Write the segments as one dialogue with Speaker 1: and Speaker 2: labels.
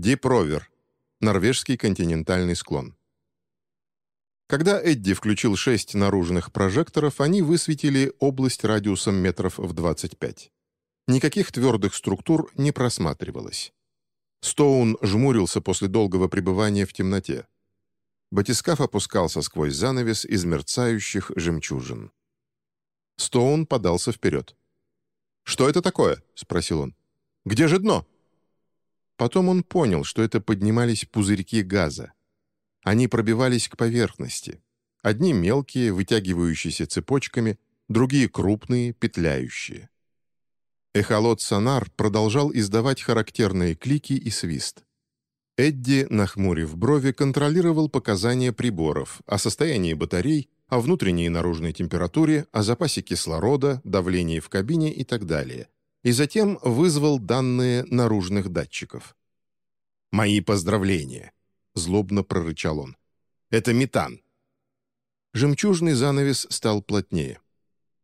Speaker 1: Дипровер. Норвежский континентальный склон. Когда Эдди включил шесть наружных прожекторов, они высветили область радиусом метров в 25. Никаких твердых структур не просматривалось. Стоун жмурился после долгого пребывания в темноте. Батискаф опускался сквозь занавес из мерцающих жемчужин. Стоун подался вперед. «Что это такое?» — спросил он. «Где же дно?» Потом он понял, что это поднимались пузырьки газа. Они пробивались к поверхности. Одни мелкие, вытягивающиеся цепочками, другие крупные, петляющие. Эхолот-сонар продолжал издавать характерные клики и свист. Эдди, нахмурив брови, контролировал показания приборов о состоянии батарей, о внутренней и наружной температуре, о запасе кислорода, давлении в кабине и так далее. И затем вызвал данные наружных датчиков. «Мои поздравления!» — злобно прорычал он. «Это метан!» Жемчужный занавес стал плотнее.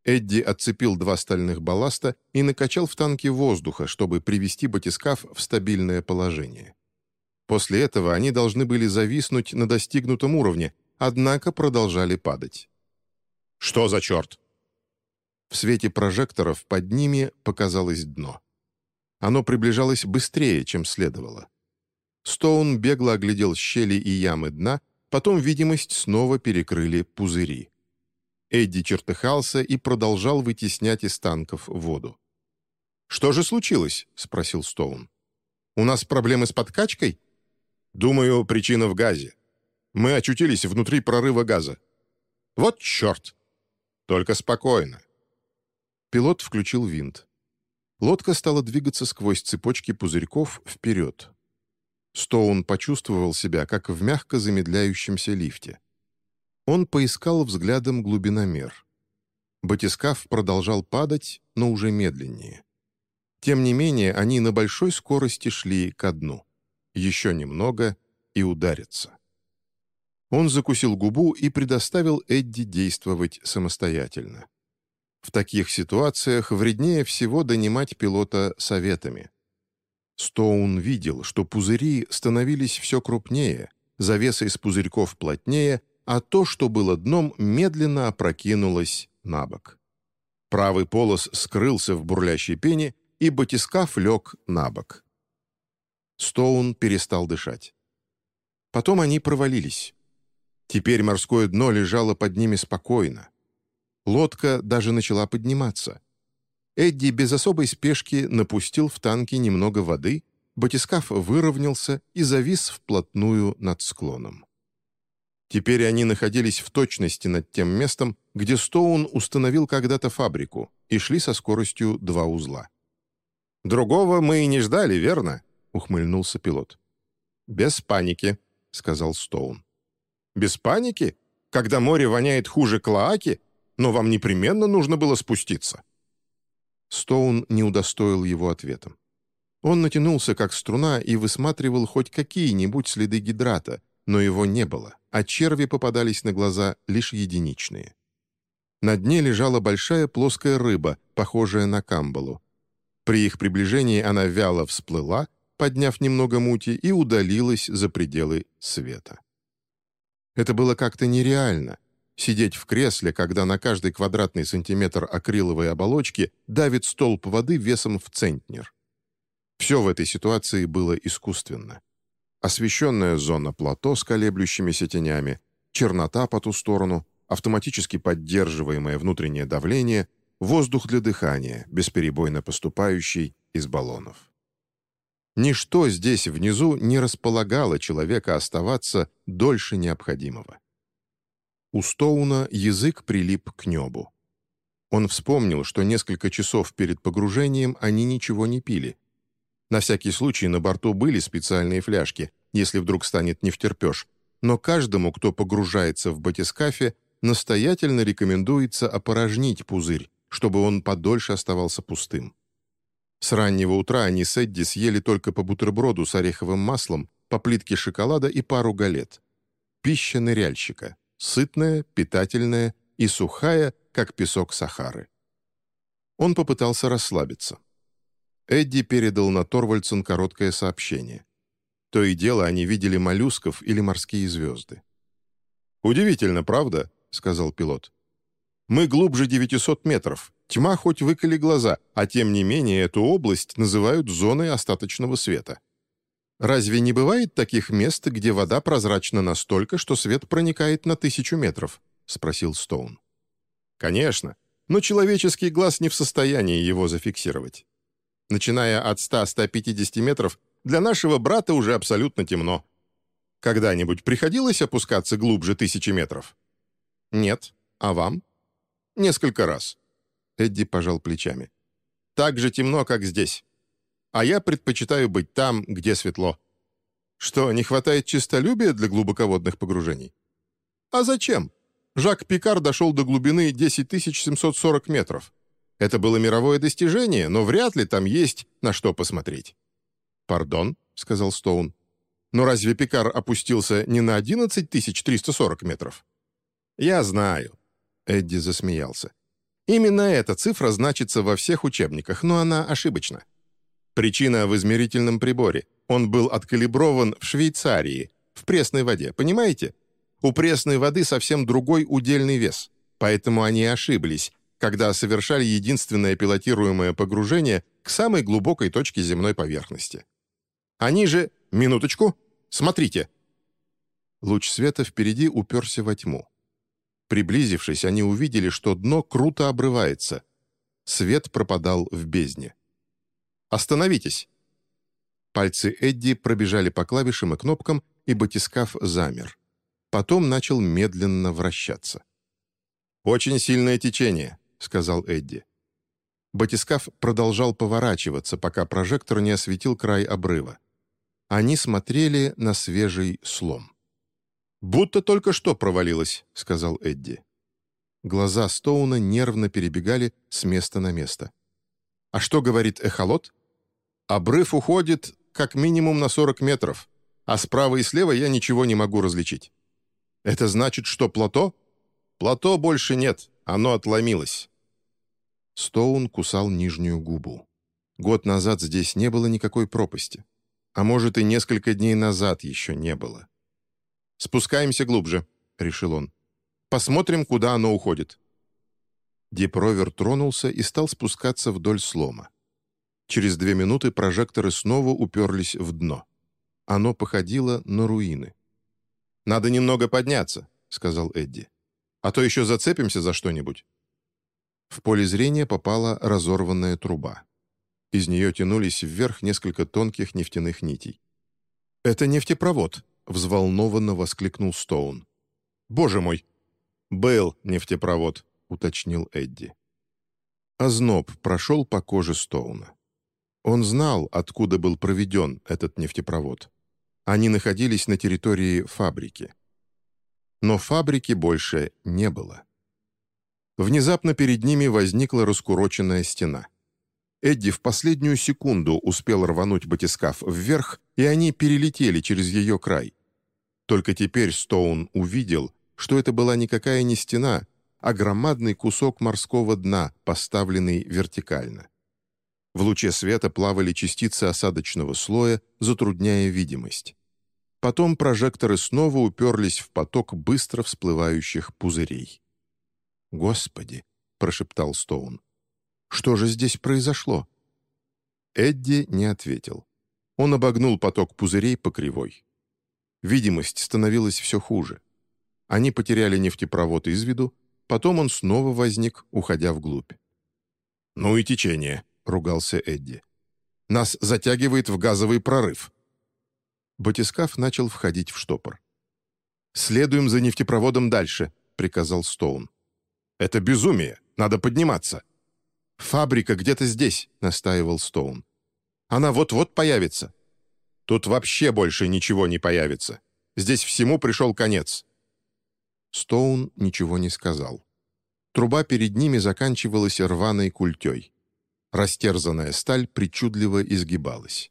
Speaker 1: Эдди отцепил два стальных балласта и накачал в танке воздуха, чтобы привести батискаф в стабильное положение. После этого они должны были зависнуть на достигнутом уровне, однако продолжали падать. «Что за черт?» В свете прожекторов под ними показалось дно. Оно приближалось быстрее, чем следовало. Стоун бегло оглядел щели и ямы дна, потом видимость снова перекрыли пузыри. Эдди чертыхался и продолжал вытеснять из танков воду. «Что же случилось?» — спросил Стоун. «У нас проблемы с подкачкой?» Думаю, причина в газе. Мы очутились внутри прорыва газа. Вот черт! Только спокойно. Пилот включил винт. Лодка стала двигаться сквозь цепочки пузырьков вперед. Стоун почувствовал себя, как в мягко замедляющемся лифте. Он поискал взглядом глубиномер. Батискаф продолжал падать, но уже медленнее. Тем не менее, они на большой скорости шли ко дну еще немного и ударится. Он закусил губу и предоставил Эдди действовать самостоятельно. В таких ситуациях вреднее всего донимать пилота советами. Стоун видел, что пузыри становились все крупнее, завеса из пузырьков плотнее, а то, что было дном, медленно опрокинулось на бок. Правый полос скрылся в бурлящей пене, и батискаф лег на бок. Стоун перестал дышать. Потом они провалились. Теперь морское дно лежало под ними спокойно. Лодка даже начала подниматься. Эдди без особой спешки напустил в танки немного воды, батискаф выровнялся и завис вплотную над склоном. Теперь они находились в точности над тем местом, где Стоун установил когда-то фабрику, и шли со скоростью два узла. «Другого мы и не ждали, верно?» ухмыльнулся пилот. «Без паники», — сказал Стоун. «Без паники? Когда море воняет хуже клоаки? Но вам непременно нужно было спуститься». Стоун не удостоил его ответом. Он натянулся, как струна, и высматривал хоть какие-нибудь следы гидрата, но его не было, а черви попадались на глаза лишь единичные. На дне лежала большая плоская рыба, похожая на камбалу. При их приближении она вяло всплыла, подняв немного мути, и удалилась за пределы света. Это было как-то нереально — сидеть в кресле, когда на каждый квадратный сантиметр акриловой оболочки давит столб воды весом в центнер. Все в этой ситуации было искусственно. Освещенная зона плато с колеблющимися тенями, чернота по ту сторону, автоматически поддерживаемое внутреннее давление, воздух для дыхания, бесперебойно поступающий из баллонов. Ничто здесь внизу не располагало человека оставаться дольше необходимого. У Стоуна язык прилип к небу. Он вспомнил, что несколько часов перед погружением они ничего не пили. На всякий случай на борту были специальные фляжки, если вдруг станет невтерпеж, но каждому, кто погружается в батискафе, настоятельно рекомендуется опорожнить пузырь, чтобы он подольше оставался пустым. С раннего утра они с Эдди съели только по бутерброду с ореховым маслом, по плитке шоколада и пару галет. Пища ныряльщика. Сытная, питательная и сухая, как песок Сахары. Он попытался расслабиться. Эдди передал на Торвальдсен короткое сообщение. То и дело они видели моллюсков или морские звезды. «Удивительно, правда?» — сказал пилот. «Мы глубже 900 метров. Тьма хоть выколи глаза, а тем не менее эту область называют зоной остаточного света. Разве не бывает таких мест, где вода прозрачна настолько, что свет проникает на тысячу метров?» — спросил Стоун. «Конечно, но человеческий глаз не в состоянии его зафиксировать. Начиная от 100-150 метров, для нашего брата уже абсолютно темно. Когда-нибудь приходилось опускаться глубже тысячи метров? Нет. А вам? Несколько раз. Эдди пожал плечами. Так же темно, как здесь. А я предпочитаю быть там, где светло. Что, не хватает чистолюбия для глубоководных погружений? А зачем? Жак Пикар дошел до глубины 10 740 метров. Это было мировое достижение, но вряд ли там есть на что посмотреть. «Пардон», — сказал Стоун. «Но разве Пикар опустился не на 11 340 метров?» «Я знаю», — Эдди засмеялся. «Именно эта цифра значится во всех учебниках, но она ошибочна. Причина в измерительном приборе. Он был откалиброван в Швейцарии, в пресной воде, понимаете? У пресной воды совсем другой удельный вес, поэтому они ошиблись, когда совершали единственное пилотируемое погружение к самой глубокой точке земной поверхности. Они же... Минуточку! Смотрите!» Луч света впереди уперся во тьму. Приблизившись, они увидели, что дно круто обрывается. Свет пропадал в бездне. «Остановитесь!» Пальцы Эдди пробежали по клавишам и кнопкам, и батискаф замер. Потом начал медленно вращаться. «Очень сильное течение», — сказал Эдди. Батискаф продолжал поворачиваться, пока прожектор не осветил край обрыва. Они смотрели на свежий слом. «Будто только что провалилось», — сказал Эдди. Глаза Стоуна нервно перебегали с места на место. «А что говорит эхолот?» «Обрыв уходит как минимум на 40 метров, а справа и слева я ничего не могу различить». «Это значит, что плато?» «Плато больше нет, оно отломилось». Стоун кусал нижнюю губу. Год назад здесь не было никакой пропасти. А может, и несколько дней назад еще не было. «Спускаемся глубже», — решил он. «Посмотрим, куда оно уходит». Дипровер тронулся и стал спускаться вдоль слома. Через две минуты прожекторы снова уперлись в дно. Оно походило на руины. «Надо немного подняться», — сказал Эдди. «А то еще зацепимся за что-нибудь». В поле зрения попала разорванная труба. Из нее тянулись вверх несколько тонких нефтяных нитей. «Это нефтепровод», — взволнованно воскликнул Стоун. «Боже мой!» «Был нефтепровод», — уточнил Эдди. Озноб прошел по коже Стоуна. Он знал, откуда был проведен этот нефтепровод. Они находились на территории фабрики. Но фабрики больше не было. Внезапно перед ними возникла раскуроченная стена. Эдди в последнюю секунду успел рвануть батискаф вверх, и они перелетели через ее край. Только теперь Стоун увидел, что это была никакая не стена, а громадный кусок морского дна, поставленный вертикально. В луче света плавали частицы осадочного слоя, затрудняя видимость. Потом прожекторы снова уперлись в поток быстро всплывающих пузырей. «Господи!» — прошептал Стоун. «Что же здесь произошло?» Эдди не ответил. Он обогнул поток пузырей по кривой. Видимость становилась все хуже. Они потеряли нефтепровод из виду, потом он снова возник, уходя вглубь. «Ну и течение», — ругался Эдди. «Нас затягивает в газовый прорыв». Батискаф начал входить в штопор. «Следуем за нефтепроводом дальше», — приказал Стоун. «Это безумие. Надо подниматься». «Фабрика где-то здесь», — настаивал Стоун. «Она вот-вот появится». «Тут вообще больше ничего не появится. Здесь всему пришел конец». Стоун ничего не сказал. Труба перед ними заканчивалась рваной культей. Растерзанная сталь причудливо изгибалась.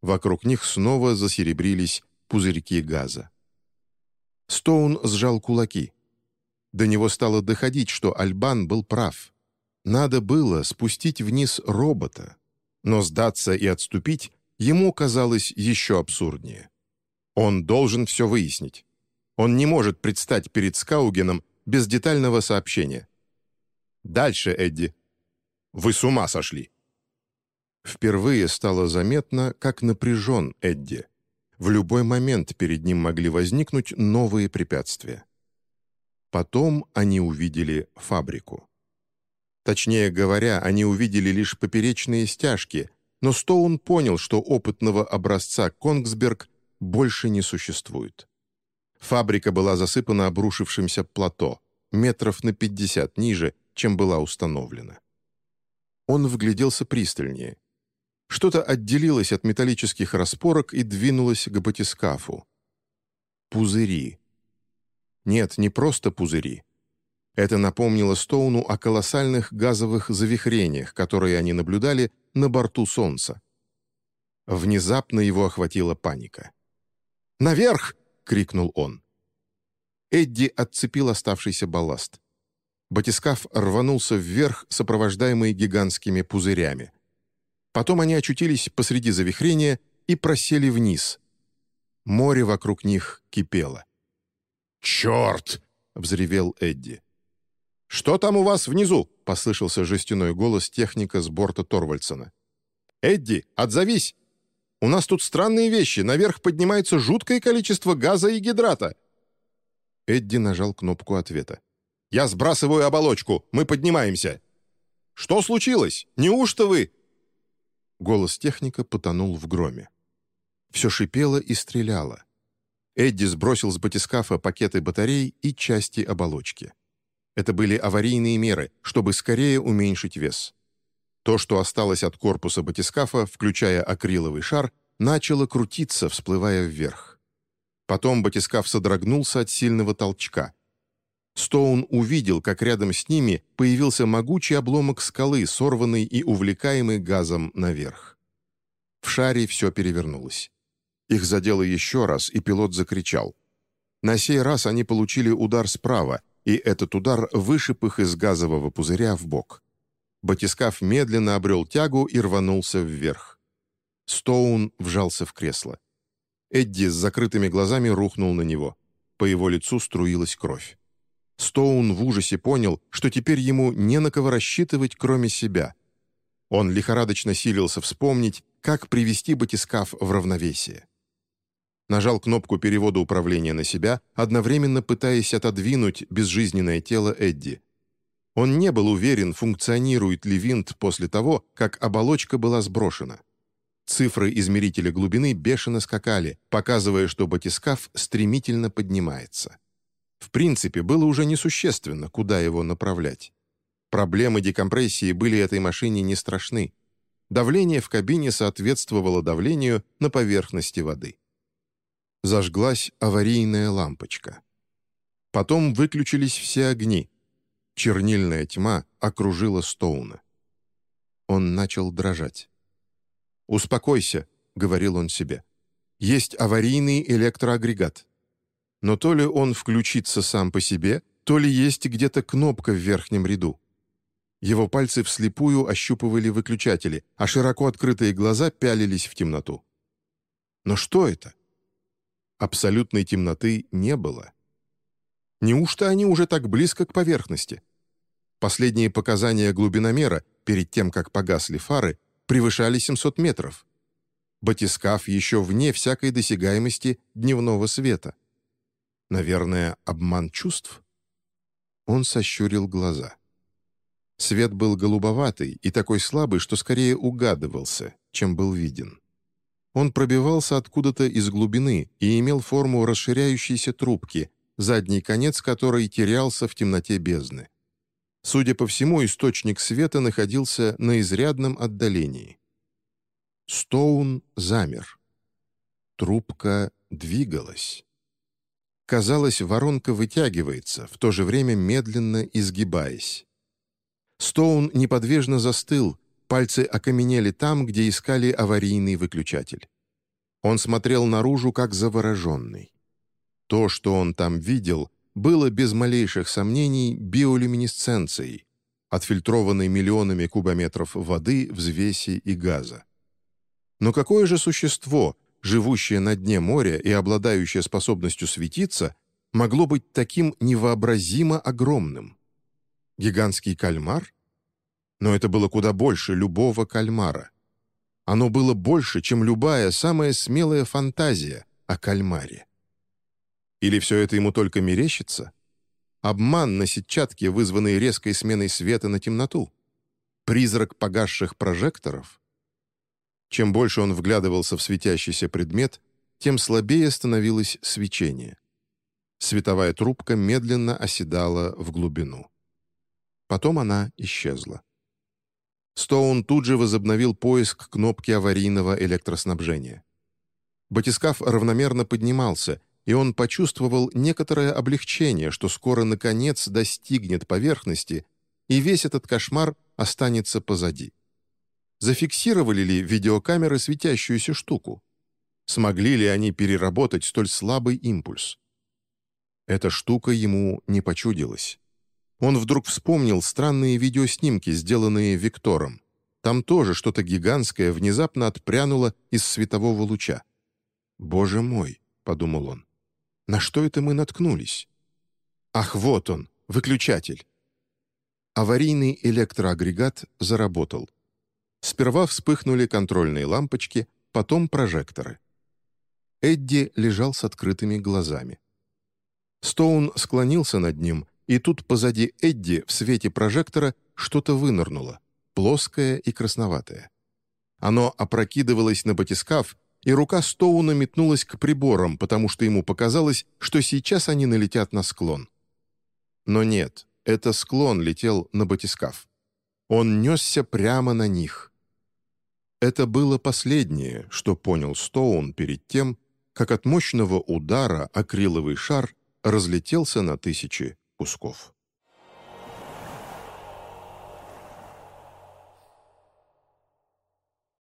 Speaker 1: Вокруг них снова засеребрились пузырьки газа. Стоун сжал кулаки. До него стало доходить, что Альбан был прав. Надо было спустить вниз робота, но сдаться и отступить ему казалось еще абсурднее. Он должен все выяснить. Он не может предстать перед Скаугеном без детального сообщения. Дальше, Эдди. Вы с ума сошли. Впервые стало заметно, как напряжен Эдди. В любой момент перед ним могли возникнуть новые препятствия. Потом они увидели фабрику. Точнее говоря, они увидели лишь поперечные стяжки, но Стоун понял, что опытного образца «Конгсберг» больше не существует. Фабрика была засыпана обрушившимся плато, метров на 50 ниже, чем была установлена. Он вгляделся пристальнее. Что-то отделилось от металлических распорок и двинулось к батискафу. Пузыри. Нет, не просто пузыри. Это напомнило Стоуну о колоссальных газовых завихрениях, которые они наблюдали на борту Солнца. Внезапно его охватила паника. «Наверх!» — крикнул он. Эдди отцепил оставшийся балласт. Батискаф рванулся вверх, сопровождаемый гигантскими пузырями. Потом они очутились посреди завихрения и просели вниз. Море вокруг них кипело. «Черт!» — взревел Эдди. «Что там у вас внизу?» — послышался жестяной голос техника с борта Торвальдсона. «Эдди, отзовись! У нас тут странные вещи, наверх поднимается жуткое количество газа и гидрата!» Эдди нажал кнопку ответа. «Я сбрасываю оболочку, мы поднимаемся!» «Что случилось? Неужто вы...» Голос техника потонул в громе. Все шипело и стреляло. Эдди сбросил с батискафа пакеты батарей и части оболочки. Это были аварийные меры, чтобы скорее уменьшить вес. То, что осталось от корпуса батискафа, включая акриловый шар, начало крутиться, всплывая вверх. Потом батискаф содрогнулся от сильного толчка. Стоун увидел, как рядом с ними появился могучий обломок скалы, сорванный и увлекаемый газом наверх. В шаре все перевернулось. Их задело еще раз, и пилот закричал. На сей раз они получили удар справа, и этот удар вышиб их из газового пузыря в бок. Батискаф медленно обрел тягу и рванулся вверх. Стоун вжался в кресло. Эдди с закрытыми глазами рухнул на него. По его лицу струилась кровь. Стоун в ужасе понял, что теперь ему не на кого рассчитывать, кроме себя. Он лихорадочно силился вспомнить, как привести батискаф в равновесие нажал кнопку перевода управления на себя, одновременно пытаясь отодвинуть безжизненное тело Эдди. Он не был уверен, функционирует ли винт после того, как оболочка была сброшена. Цифры измерителя глубины бешено скакали, показывая, что батискаф стремительно поднимается. В принципе, было уже несущественно, куда его направлять. Проблемы декомпрессии были этой машине не страшны. Давление в кабине соответствовало давлению на поверхности воды зажглась аварийная лампочка. Потом выключились все огни. Чернильная тьма окружила Стоуна. Он начал дрожать. «Успокойся», — говорил он себе. «Есть аварийный электроагрегат. Но то ли он включится сам по себе, то ли есть где-то кнопка в верхнем ряду». Его пальцы вслепую ощупывали выключатели, а широко открытые глаза пялились в темноту. Но что это? Абсолютной темноты не было. Неужто они уже так близко к поверхности? Последние показания глубиномера, перед тем, как погасли фары, превышали 700 метров. Батискаф еще вне всякой досягаемости дневного света. Наверное, обман чувств? Он сощурил глаза. Свет был голубоватый и такой слабый, что скорее угадывался, чем был виден. Он пробивался откуда-то из глубины и имел форму расширяющейся трубки, задний конец которой терялся в темноте бездны. Судя по всему, источник света находился на изрядном отдалении. Стоун замер. Трубка двигалась. Казалось, воронка вытягивается, в то же время медленно изгибаясь. Стоун неподвижно застыл, Пальцы окаменели там, где искали аварийный выключатель. Он смотрел наружу, как завороженный. То, что он там видел, было без малейших сомнений биолюминесценцией, отфильтрованной миллионами кубометров воды, взвеси и газа. Но какое же существо, живущее на дне моря и обладающее способностью светиться, могло быть таким невообразимо огромным? Гигантский кальмар? Но это было куда больше любого кальмара. Оно было больше, чем любая самая смелая фантазия о кальмаре. Или все это ему только мерещится? Обман на сетчатке, вызванный резкой сменой света на темноту? Призрак погасших прожекторов? Чем больше он вглядывался в светящийся предмет, тем слабее становилось свечение. Световая трубка медленно оседала в глубину. Потом она исчезла. Стоун тут же возобновил поиск кнопки аварийного электроснабжения. Батискаф равномерно поднимался, и он почувствовал некоторое облегчение, что скоро, наконец, достигнет поверхности, и весь этот кошмар останется позади. Зафиксировали ли видеокамеры светящуюся штуку? Смогли ли они переработать столь слабый импульс? Эта штука ему не почудилась. Он вдруг вспомнил странные видеоснимки, сделанные Виктором. Там тоже что-то гигантское внезапно отпрянуло из светового луча. «Боже мой!» — подумал он. «На что это мы наткнулись?» «Ах, вот он, выключатель!» Аварийный электроагрегат заработал. Сперва вспыхнули контрольные лампочки, потом прожекторы. Эдди лежал с открытыми глазами. Стоун склонился над ним и тут позади Эдди в свете прожектора что-то вынырнуло, плоское и красноватое. Оно опрокидывалось на батискаф, и рука Стоуна метнулась к приборам, потому что ему показалось, что сейчас они налетят на склон. Но нет, это склон летел на батискаф. Он несся прямо на них. Это было последнее, что понял Стоун перед тем, как от мощного удара акриловый шар разлетелся на тысячи кусков.